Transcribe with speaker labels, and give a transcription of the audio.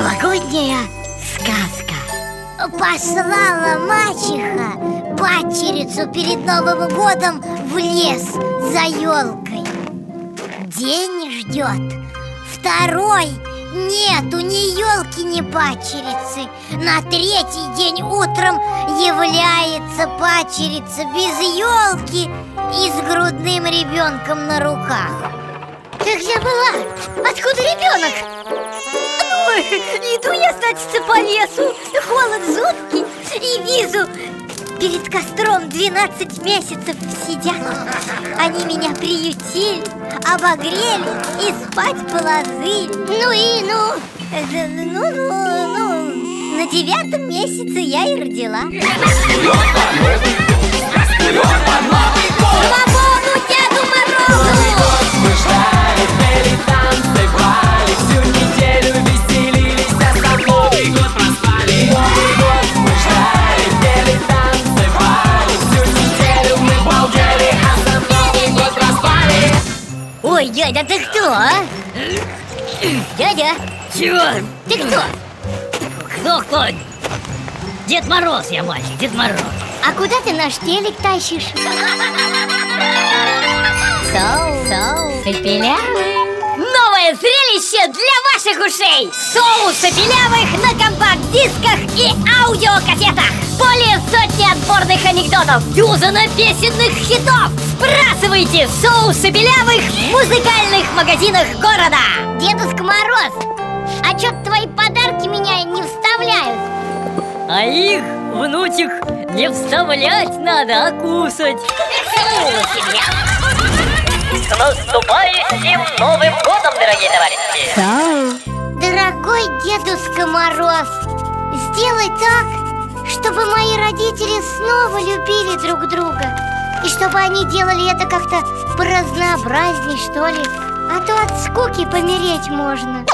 Speaker 1: Новогодняя сказка. Послала мачеха падчерицу перед Новым годом в лес за елкой День ждет, второй. Нет, у нее елки не пачерицы. На третий день утром является пачерица без елки И с грудным ребенком на руках.
Speaker 2: Ты где была? Откуда ребенок? Иду я, значит, по лесу. Холод жуткий И вижу, перед костром 12 месяцев сидят. Они меня приютили, обогрели и спать положили.
Speaker 1: Ну и ну
Speaker 2: Ну, ну, ну На девятом месяце я и родила Ой, дядя, ты кто, а? Дядя,
Speaker 3: Чего?
Speaker 2: ты кто?
Speaker 3: Кто кто? Дед Мороз я, мальчик, Дед Мороз
Speaker 2: А куда ты наш телек тащишь? Пепелявый
Speaker 3: Новое зрелище для ваших ушей! Соусы белявых на компакт-дисках и аудиокассетах! Более сотни отборных анекдотов, дюзана песенных хитов! Сбрасывайте соусы белявых в музыкальных магазинах города!
Speaker 1: Дедушка Мороз, а чё твои подарки меня не вставляют?
Speaker 3: А их, внучек, не вставлять надо, а кусать! С наступающим Новым годом, дорогие товарищи!
Speaker 1: Дорогой Дедушка Мороз, сделай так, чтобы мои родители снова любили друг друга. И чтобы они делали это как-то поразнообразней, что ли. А то от скуки помереть можно